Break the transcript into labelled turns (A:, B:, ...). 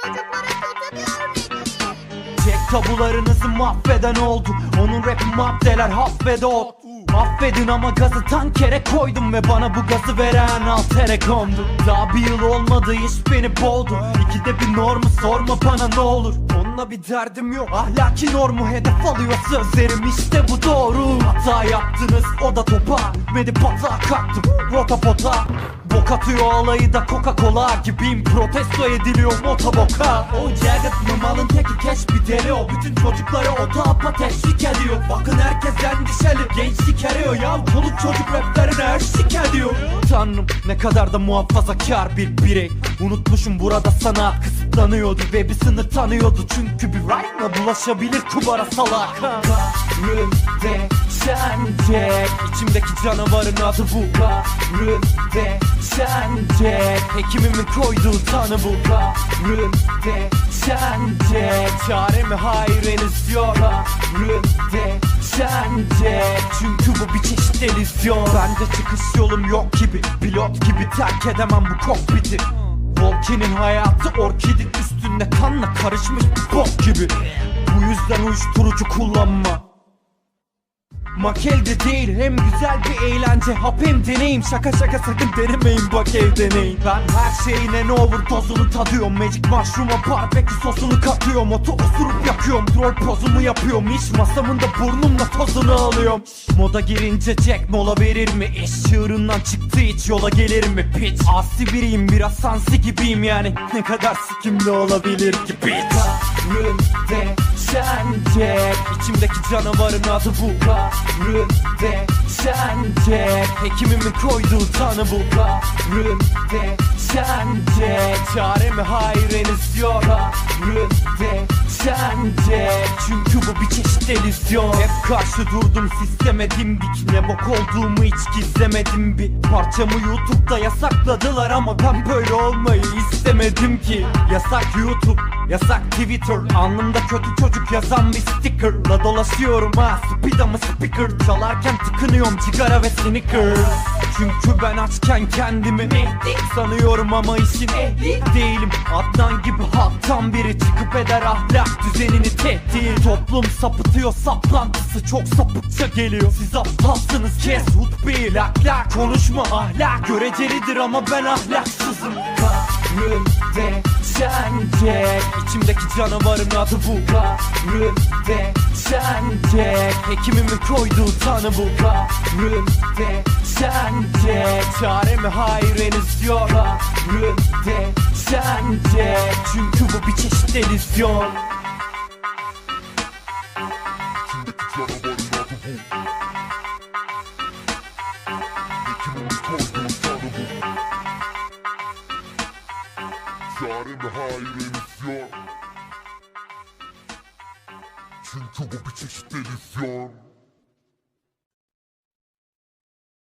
A: Çocuklara tutuyorum Jack tabularınızı mahveden oldu. Onun rapi maddeler hasbede ot Affedin ama gazı tankere koydum Ve bana bu gazı veren altere kondu. Daha bir yıl olmadı iş beni boğdu. İkide bir normu sorma bana ne olur. Onunla bir derdim yok. Ahlaki normu hedef alıyor sözlerim. İşte bu doğru. Hata yaptınız o da topa. Medi patlağa kalktım rota pota Bok atıyor alayı da Coca Cola gibiyim. Protesto ediliyor motoboka O Jagged mı malın teki keş bir deli o. Bütün çocukları o tapa teşvik ediyor Bakın herkes endişeli. Gençlik eriyor Ya. Çoluk çocuk raplerine eşlik ediyor Tanrım ne kadar da muhafazakar bir birey. Unutmuşum burada sanat kısıtlanıyordu Ve bir sınır tanıyordu. Çünkü bir rhyme'la bulaşabilir kubara salak. Kahrım deşenecek İçimdeki canavarın adı bu. Kahrım deşenecek Hekimimin koyduğu tanı bu Kahrım deşenecek Çare mi hayır henüz yok Kahrım deşenecek Çünkü bu bir çeşit elizyon. Bende çıkış yolum yok gibi Pilot gibi terk edemem bu kokpiti. Volkin'in hayatı orkidi üstünde kanla karışmış bir bok gibi. Bu yüzden uyuşturucu kullanma Makelde değil hem güzel bir eğlence. Hap hem deneyim şaka şaka sakın denemeyin bak ev deneyin Ben her şeyin en overdozunu tadıyorum. Magic mushroom'a barbekü sosunu katıyorum. Otu osurup yakıyorum Troll pozumu yapıyorum. İş masamın da burnumla tozunu alıyorum. Moda girince Jack mola verir mi? İş çığırından çıktı hiç yola gelir mi? Piç. Asi biriyim biraz sansi gibiyim yani. Ne kadar sikimli olabilir ki piç Kahrım deşenecek İçimdeki canavarın adı bu Kahrım deşenecek Hekimimin koyduğu tanı bu Kahrım deşenecek Çare mi? Hayır henüz yok Kahrım deşenecek Çünkü bu bir çeşit elizyon Hep karşı durdum sisteme dimdik Ne bok olduğumu hiç gizlemedim. Bir Parçamı YouTube'da yasakladılar ama ben böyle olmayı istemedim ki. Yasak YouTube Yasak Twitter. Alnımda kötü çocuk yazan bir stickerla dolaşıyorum ha. Speed mı speaker Çalarken tıkınıyorum. Sigara ve sneakers. Çünkü ben açken kendimi ehli sanıyorum ama işin ehli değilim. Adnan gibi halktan biri çıkıp eder ahlak düzenini tehdit. Toplum sapıtıyor saplantısı çok sapıkça geliyor. Siz aptalsınız kes hutbeyi. Lak lak Konuşma ahlak görecelidir ama ben ahlaksızım. Deşenecek İçimdeki canavarın adı bu Kahrım deşenecek Hekimimin koyduğu tanı bu Kahrım deşenecek Çare mi? Hayır henüz yok Kahrım deşenecek Çünkü bu bir çeşit elizyon
B: Çare mi hayır yok Çünkü bu bir çeşit delüzyon